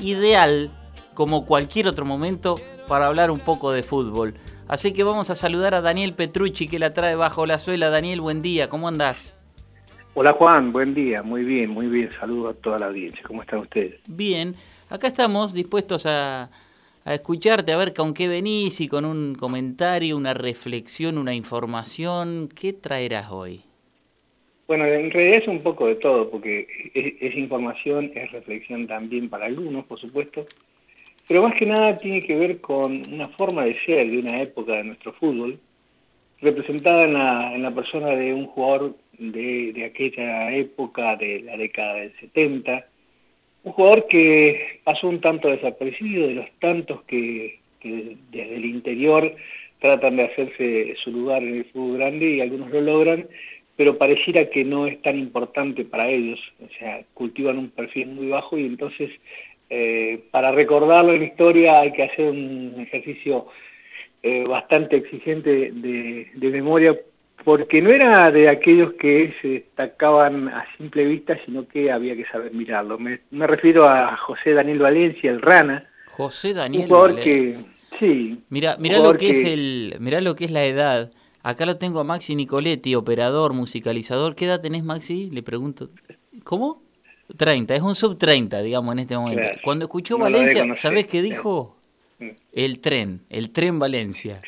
ideal, como cualquier otro momento, para hablar un poco de fútbol. Así que vamos a saludar a Daniel Petrucci que la trae bajo la suela. Daniel, buen día, ¿cómo andás? Hola Juan, buen día, muy bien, muy bien. Saludos a toda la audiencia. ¿Cómo están ustedes? Bien, acá estamos dispuestos a, a escucharte, a ver con qué venís y con un comentario, una reflexión, una información. ¿Qué traerás hoy? Bueno, en realidad es un poco de todo, porque es, información, es reflexión también para algunos, por supuesto, pero más que nada tiene que ver con una forma de ser de una época de nuestro fútbol, representada en la, persona de un jugador de, aquella época, de la década del 70, un jugador que pasó un tanto desaparecido de los tantos que, desde el interior tratan de hacerse su lugar en el fútbol grande y algunos lo logran, pero pareciera que no es tan importante para ellos, o sea, cultivan un perfil muy bajo y entonces eh, para recordarlo en la historia hay que hacer un ejercicio eh, bastante exigente de, memoria, porque no era de aquellos que se destacaban a simple vista, sino que había que saber mirarlo. Me, refiero a José Daniel Valencia, el Rana. José Daniel Valencia. sí. Mira, mira lo que, es el, mira lo que es la edad Acá lo tengo a Maxi Nicoletti, operador, musicalizador. ¿Qué edad tenés, Maxi? Le pregunto. ¿Cómo? 30, es un sub 30, digamos, en este momento. Cuando escuchó Valencia, ¿sabés qué dijo? Mm. El tren, el tren Valencia.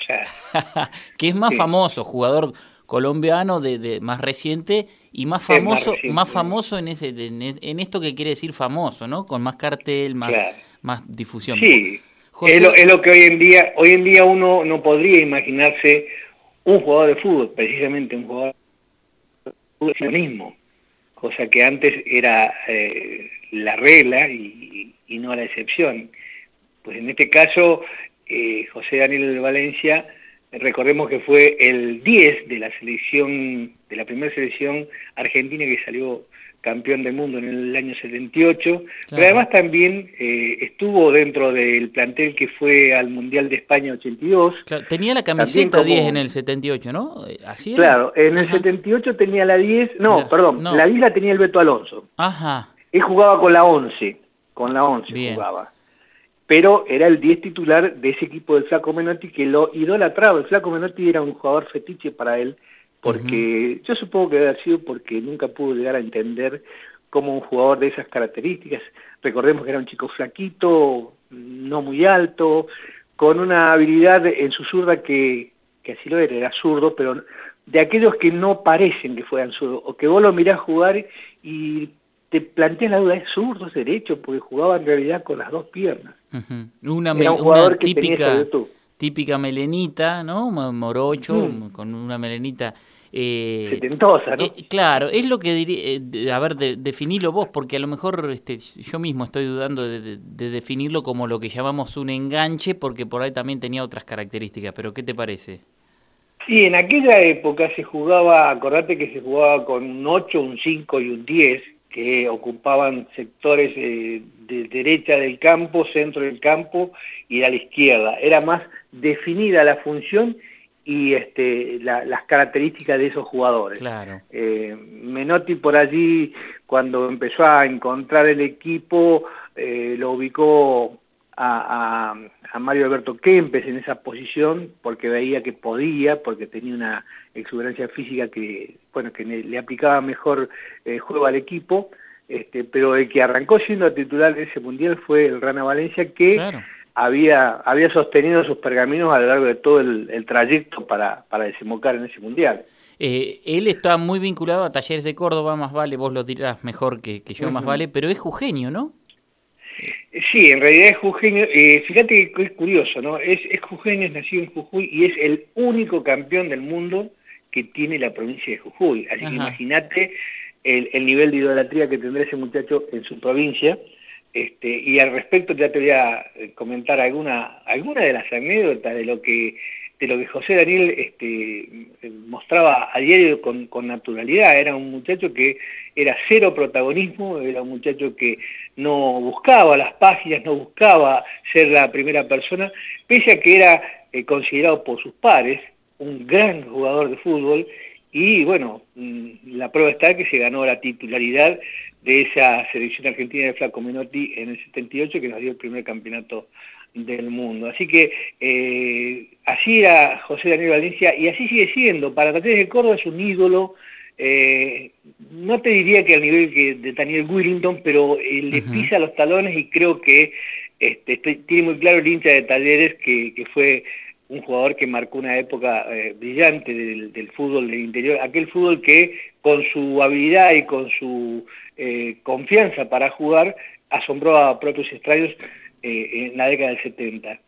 que es más famoso, jugador colombiano de, más reciente y más famoso, más, famoso en ese en, esto que quiere decir famoso, ¿no? Con más cartel, más, más difusión. Sí. Es, lo, es lo que hoy en día, hoy en día uno no podría imaginarse un jugador de fútbol, precisamente un jugador de fútbol mismo, cosa que antes era eh, la regla y, no la excepción. Pues en este caso, eh, José Daniel Valencia, recordemos que fue el 10 de la selección, de la primera selección argentina que salió campeón del mundo en el año 78, pero además también eh, estuvo dentro del plantel que fue al Mundial de España 82. tenía la camiseta 10 en el 78, ¿no? ¿Así Claro, en el 78 tenía la 10, no, perdón, la 10 la tenía el Beto Alonso. Ajá. Él jugaba con la 11, con la 11 jugaba. Pero era el 10 titular de ese equipo del Flaco Menotti que lo idolatraba. El Flaco Menotti era un jugador fetiche para él porque yo supongo que debe haber sido porque nunca pudo llegar a entender cómo un jugador de esas características, recordemos que era un chico flaquito, no muy alto, con una habilidad en su zurda que, que así lo era, era zurdo, pero de aquellos que no parecen que fueran zurdos, o que vos lo mirás jugar y te planteas la duda, ¿es zurdo, es derecho? Porque jugaba en realidad con las dos piernas. Una, era un jugador que típica típica melenita, ¿no? Morocho, mm. con una melenita... Eh, Setentosa, ¿no? Eh, claro, es lo que diría, eh, a ver, de, definilo vos, porque a lo mejor este, yo mismo estoy dudando de, definirlo como lo que llamamos un enganche, porque por ahí también tenía otras características, pero ¿qué te parece? Sí, en aquella época se jugaba, acordate que se jugaba con un 8, un 5 y un 10, que ocupaban sectores de derecha del campo, centro del campo y a la izquierda. Era más definida la función y este, las características de esos jugadores. Claro. Eh, Menotti por allí, cuando empezó a encontrar el equipo, eh, lo ubicó a, Mario Alberto Kempes en esa posición, porque veía que podía, porque tenía una exuberancia física que, bueno, que le aplicaba mejor eh, juego al equipo, este, pero el que arrancó siendo titular de ese mundial fue el Rana Valencia, que había, había sostenido sus pergaminos a lo largo de todo el, trayecto para, para desembocar en ese mundial. Eh, él está muy vinculado a Talleres de Córdoba, más vale, vos lo dirás mejor que, yo, más vale, pero es jujeño, ¿no? Sí, en realidad es jujeño. Eh, fíjate que es curioso, ¿no? Es, es jujeño, es nacido en Jujuy y es el único campeón del mundo que tiene la provincia de Jujuy. Así que imagínate el, el, nivel de idolatría que tendrá ese muchacho en su provincia. Este, y al respecto ya te voy a eh, comentar alguna, alguna de las anécdotas de lo que, de lo que José Daniel este, mostraba a diario con, naturalidad. Era un muchacho que era cero protagonismo, era un muchacho que no buscaba las páginas, no buscaba ser la primera persona, pese a que era eh, considerado por sus pares un gran jugador de fútbol y bueno, mm, la prueba está que se ganó la titularidad de esa selección argentina de Flaco Menotti en el 78 que nos dio el primer campeonato del mundo. Así que eh, así era José Daniel Valencia y así sigue siendo. Para Talleres de Córdoba es un ídolo, eh, no te diría que al nivel que de Daniel Willington, pero eh, le pisa los talones y creo que este, tiene muy claro el hincha de Talleres que, fue un jugador que marcó una época brillante del, fútbol del interior, aquel fútbol que con su habilidad y con su confianza para jugar asombró a propios extraños eh, en la década del 70.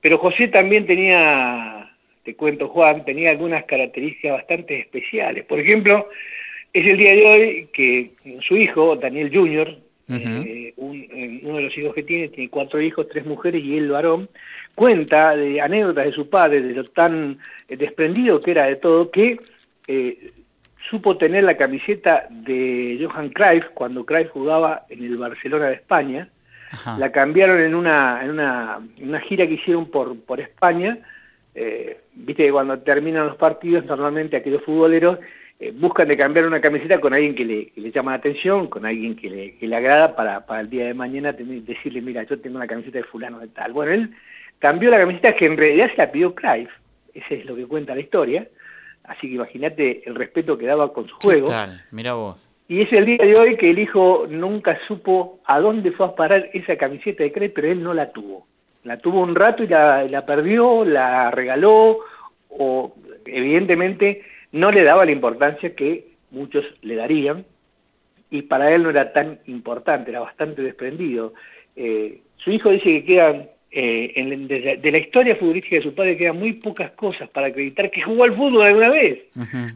Pero José también tenía, te cuento Juan, tenía algunas características bastante especiales. Por ejemplo, es el día de hoy que su hijo, Daniel Jr., eh, uno de los hijos que tiene, tiene cuatro hijos, tres mujeres y él varón, cuenta de anécdotas de su padre, de lo tan eh, desprendido que era de todo, que supo tener la camiseta de Johan Cruyff cuando Cruyff jugaba en el Barcelona de España, la cambiaron en una, en una, gira que hicieron por, por España. Eh, viste que cuando terminan los partidos, normalmente aquellos futboleros eh, buscan de cambiar una camiseta con alguien que le, llama la atención, con alguien que le, que le agrada para, para, el día de mañana decirle, mira, yo tengo una camiseta de fulano de tal. Bueno, él cambió la camiseta que en realidad se la pidió Clive, ese es lo que cuenta la historia, así que imagínate el respeto que daba con su juego. Mira vos. Y es el día de hoy que el hijo nunca supo a dónde fue a parar esa camiseta de Cray, pero él no la tuvo. La tuvo un rato y la, perdió, la regaló, o evidentemente no le daba la importancia que muchos le darían, y para él no era tan importante, era bastante desprendido. Eh, su hijo dice que quedan eh, de, la historia futbolística de su padre quedan muy pocas cosas para acreditar que jugó al fútbol alguna vez.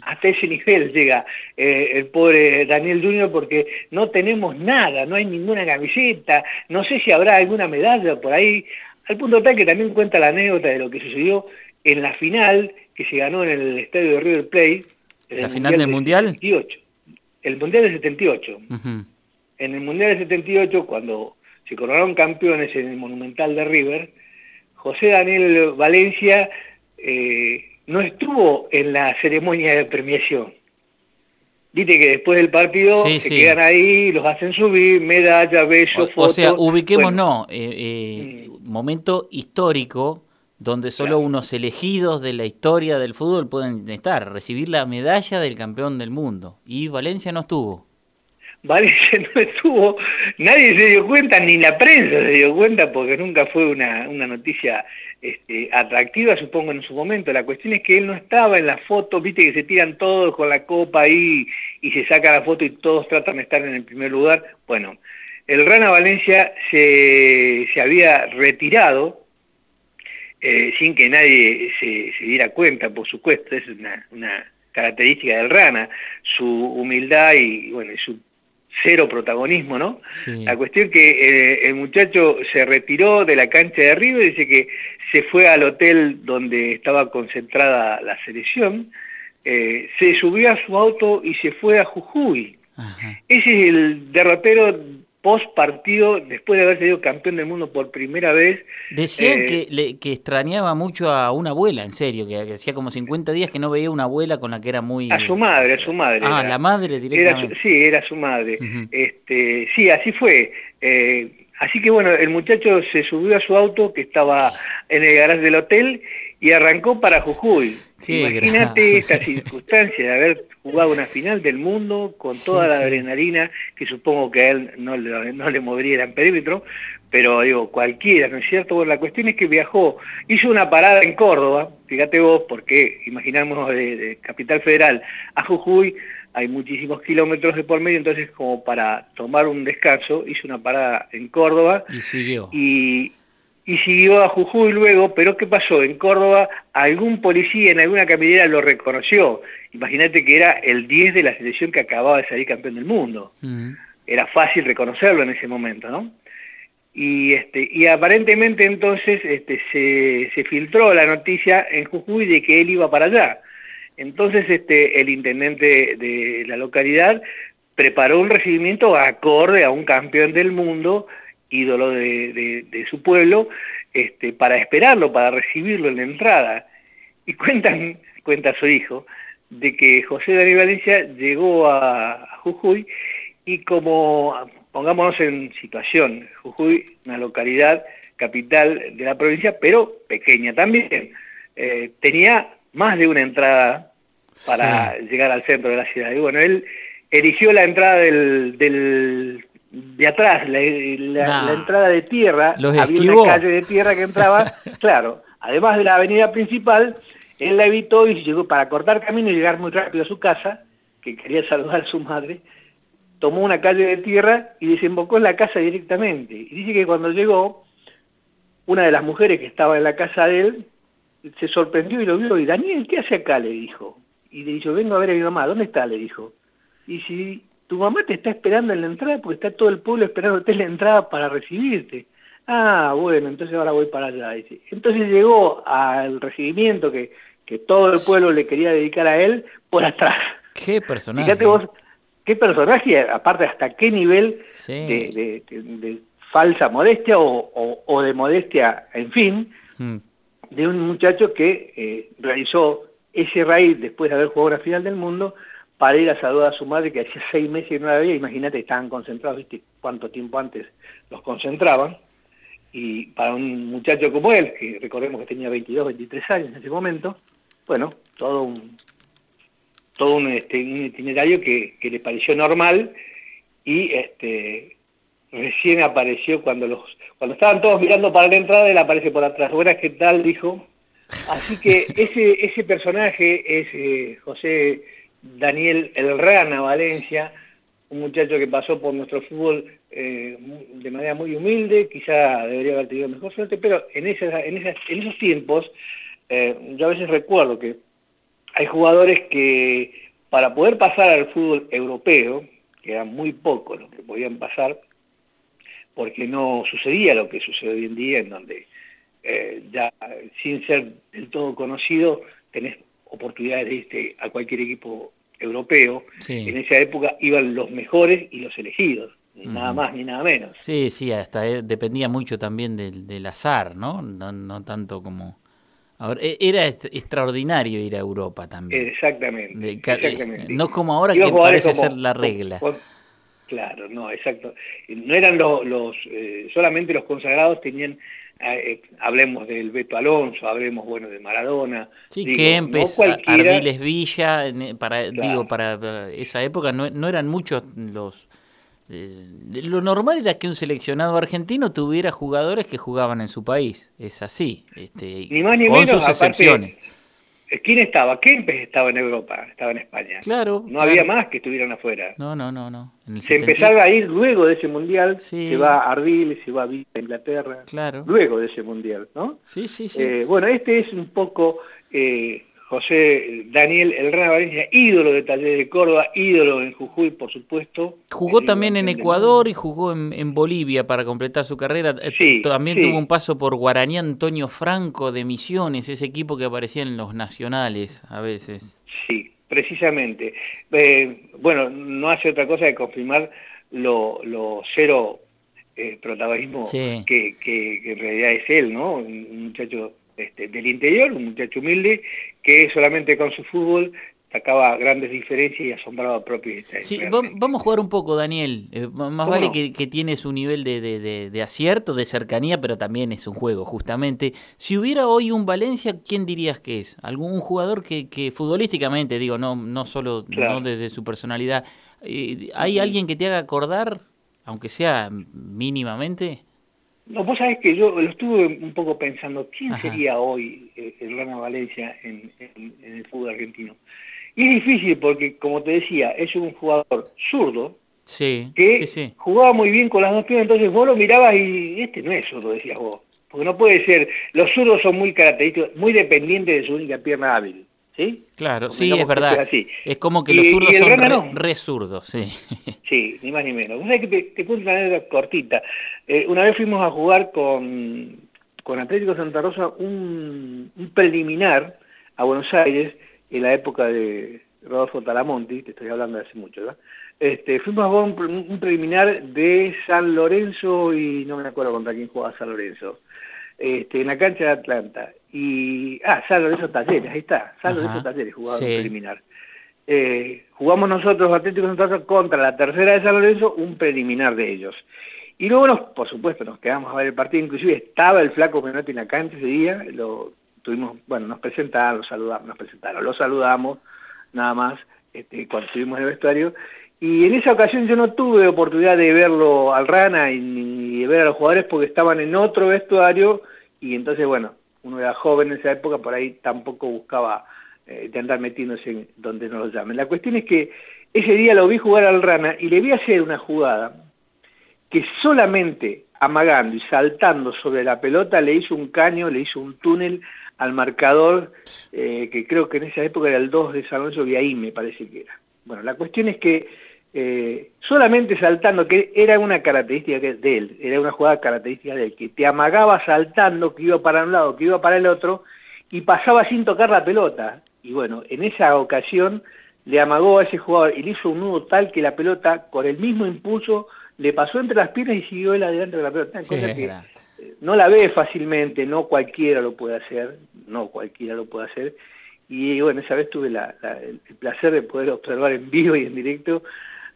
Hasta ese nivel llega eh, el pobre Daniel Junior porque no tenemos nada, no hay ninguna camiseta, no sé si habrá alguna medalla por ahí, al punto tal que también cuenta la anécdota de lo que sucedió en la final que se ganó en el estadio de River Plate. ¿La final del Mundial? 78, el Mundial del 78. En el Mundial del 78, cuando se coronaron campeones en el Monumental de River, José Daniel Valencia eh, no estuvo en la ceremonia de premiación. Viste que después del partido se quedan ahí, los hacen subir, medalla, besos, fotos. O sea, ubiquemos, no, eh, eh, mm. momento histórico donde solo unos elegidos de la historia del fútbol pueden estar, recibir la medalla del campeón del mundo. Y Valencia no estuvo. Valencia no estuvo, nadie se dio cuenta, ni la prensa se dio cuenta, porque nunca fue una, noticia este, atractiva, supongo, en su momento. La cuestión es que él no estaba en la foto, viste que se tiran todos con la copa ahí y se saca la foto y todos tratan de estar en el primer lugar. Bueno, el Rana Valencia se, había retirado eh, sin que nadie se, diera cuenta, por supuesto, es una, una característica del Rana, su humildad y, bueno, y su cero protagonismo, ¿no? La cuestión que eh, el muchacho se retiró de la cancha de River, dice que se fue al hotel donde estaba concentrada la selección, eh, se subió a su auto y se fue a Jujuy. Ese es el derrotero post partido, después de haber sido campeón del mundo por primera vez. Decían eh, que, extrañaba mucho a una abuela, en serio, que, hacía como 50 días que no veía una abuela con la que era muy... A su madre, a su madre. Ah, la madre directamente. sí, era su madre. este, sí, así fue. Eh, así que bueno, el muchacho se subió a su auto que estaba en el garaje del hotel y arrancó para Jujuy. Imagínate esta circunstancia de haber jugado una final del mundo con toda la adrenalina que supongo que a él no le, no le movería el perímetro, pero digo, cualquiera, ¿no es cierto? Bueno, la cuestión es que viajó, hizo una parada en Córdoba, fíjate vos, porque imaginamos de, Capital Federal a Jujuy, hay muchísimos kilómetros de por medio, entonces como para tomar un descanso, hizo una parada en Córdoba. Y siguió. Y, y siguió a Jujuy luego, pero ¿qué pasó? En Córdoba algún policía en alguna caminera lo reconoció. Imagínate que era el 10 de la selección que acababa de salir campeón del mundo. Mm. Era fácil reconocerlo en ese momento, ¿no? Y, este, y aparentemente entonces este, se, filtró la noticia en Jujuy de que él iba para allá. Entonces este, el intendente de la localidad preparó un recibimiento acorde a un campeón del mundo ídolo de, su pueblo, este, para esperarlo, para recibirlo en la entrada. Y cuentan, cuenta su hijo, de que José Daniel Valencia llegó a Jujuy y como, pongámonos en situación, Jujuy, una localidad capital de la provincia, pero pequeña también, eh, tenía más de una entrada para llegar al centro de la ciudad. Y bueno, él erigió la entrada del, de atrás, la, entrada de tierra, había una calle de tierra que entraba, claro, además de la avenida principal, él la evitó y llegó para cortar camino y llegar muy rápido a su casa, que quería saludar a su madre, tomó una calle de tierra y desembocó en la casa directamente. Y dice que cuando llegó, una de las mujeres que estaba en la casa de él se sorprendió y lo vio y Daniel, ¿qué hace acá? le dijo. Y le dijo, vengo a ver a mi mamá, ¿dónde está? le dijo. Y si tu mamá te está esperando en la entrada porque está todo el pueblo esperándote en la entrada para recibirte. Ah, bueno, entonces ahora voy para allá. Entonces llegó al recibimiento que, que todo el pueblo le quería dedicar a él por atrás. Qué personaje. Fíjate vos, qué personaje, aparte hasta qué nivel de, falsa modestia o, de modestia, en fin, hmm. de un muchacho que eh, realizó ese raíz después de haber jugado la final del mundo para ir a saludar a su madre que hacía seis meses y no la veía, imagínate, estaban concentrados, viste cuánto tiempo antes los concentraban, y para un muchacho como él, que recordemos que tenía 22, 23 años en ese momento, bueno, todo un, todo un, este, itinerario que, le pareció normal y este, recién apareció cuando los cuando estaban todos mirando para la entrada, él aparece por atrás. Buenas, ¿qué tal? Dijo. Así que ese, ese personaje es eh, José Daniel El Rana Valencia, un muchacho que pasó por nuestro fútbol eh, de manera muy humilde, quizá debería haber tenido mejor suerte, pero en, esos tiempos eh, yo a veces recuerdo que hay jugadores que para poder pasar al fútbol europeo, que eran muy pocos los que podían pasar, porque no sucedía lo que sucede hoy en día, en donde eh, ya sin ser del todo conocido tenés oportunidades de a cualquier equipo europeo. En esa época iban los mejores y los elegidos, ni nada más ni nada menos. Sí, sí, hasta eh, dependía mucho también del, azar, ¿no? ¿no? tanto como... Ahora, e, era extraordinario ir a Europa también. Exactamente. exactamente. No como ahora que parece ser la regla. claro, no, exacto. No eran los, los eh, solamente los consagrados tenían eh, hablemos del Beto Alonso, hablemos bueno de Maradona. Sí, que empezó Ardiles Villa, para, digo, para esa época no, no eran muchos los... Eh, lo normal era que un seleccionado argentino tuviera jugadores que jugaban en su país, es así, este, ni más ni con sus excepciones. ¿Quién estaba? Kempes estaba en Europa, estaba en España. Claro. No había más que estuvieran afuera. No, no, no, no. se empezaba a ir luego de ese mundial, se va a Ardiles, se va a Villa, Inglaterra. Claro. Luego de ese mundial, ¿no? Sí, sí, sí. Eh, bueno, este es un poco eh, José Daniel El Rana Valencia, ídolo de Taller de Córdoba, ídolo en Jujuy, por supuesto. Jugó también en Ecuador y jugó en, Bolivia para completar su carrera. Eh, también tuvo un paso por Guaraní Antonio Franco de Misiones, ese equipo que aparecía en los nacionales a veces. Sí, precisamente. Eh, bueno, no hace otra cosa que confirmar lo, cero eh, protagonismo que, que, en realidad es él, ¿no? Un muchacho este, del interior, un muchacho humilde, que solamente con su fútbol sacaba grandes diferencias y asombraba a propios. Sí, vamos a jugar un poco, Daniel. Eh, más vale que, tiene su nivel de, acierto, de cercanía, pero también es un juego, justamente. Si hubiera hoy un Valencia, ¿quién dirías que es? ¿Algún jugador que, futbolísticamente, digo, no, no solo desde su personalidad, eh, ¿hay alguien que te haga acordar, aunque sea mínimamente? No, vos sabés que yo lo estuve un poco pensando, ¿quién sería hoy eh, el Rana Valencia en, el fútbol argentino? Y es difícil porque, como te decía, es un jugador zurdo, sí, que jugaba muy bien con las dos piernas, entonces vos lo mirabas y este no es zurdo, decías vos. Porque no puede ser, los zurdos son muy característicos, muy dependientes de su única pierna hábil. ¿Sí? Claro, sí, es verdad. Es, como que los zurdos son re, zurdos, sí. Sí, ni más ni menos. Una que te, cuento una anécdota cortita. Eh, una vez fuimos a jugar con, con Atlético Santa Rosa un, preliminar a Buenos Aires en la época de Rodolfo Talamonti, te estoy hablando de hace mucho, ¿verdad? Este, fuimos a jugar un, preliminar de San Lorenzo y no me acuerdo contra quién jugaba San Lorenzo. Este, en la cancha de Atlanta. Y, ah, San Lorenzo Talleres, ahí está, San Lorenzo Talleres jugaba un preliminar. eh, jugamos nosotros, Atlético Santa contra la tercera de San Lorenzo, un preliminar de ellos. Y luego, nos, por supuesto, nos quedamos a ver el partido, inclusive estaba el flaco Menotti en la cancha ese día, lo tuvimos, bueno, nos presentaron, lo saludamos, nos presentaron, lo saludamos, nada más, este, cuando estuvimos en el vestuario, y en esa ocasión yo no tuve oportunidad de verlo al Rana y, ni de ver a los jugadores porque estaban en otro vestuario, y entonces, bueno, uno era joven en esa época, por ahí tampoco buscaba eh, de andar metiéndose en donde no lo llamen. La cuestión es que ese día lo vi jugar al Rana y le vi hacer una jugada que solamente amagando y saltando sobre la pelota le hizo un caño, le hizo un túnel al marcador, eh, que creo que en esa época era el 2 de San Lorenzo ahí me parece que era. Bueno, la cuestión es que eh, solamente saltando, que era una característica de él, era una jugada característica de él, que te amagaba saltando, que iba para un lado, que iba para el otro, y pasaba sin tocar la pelota. Y bueno, en esa ocasión le amagó a ese jugador y le hizo un nudo tal que la pelota, con el mismo impulso, le pasó entre las piernas y siguió él adelante de la pelota. Eh, no la ve fácilmente, no cualquiera lo puede hacer, no cualquiera lo puede hacer. Y bueno, esa vez tuve el placer de poder observar en vivo y en directo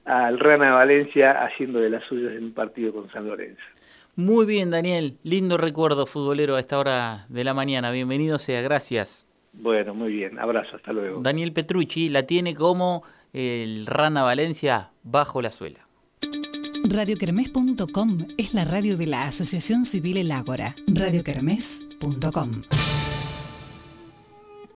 al Rana Valencia haciendo de las suyas en un partido con San Lorenzo. Muy bien, Daniel. Lindo recuerdo futbolero a esta hora de la mañana. Bienvenido sea, gracias. Bueno, muy bien. Abrazo, hasta luego. Daniel Petrucci la tiene como el Rana Valencia bajo la suela. Radiokermés.com es la radio de la Asociación Civil El Ágora. Radiokermés.com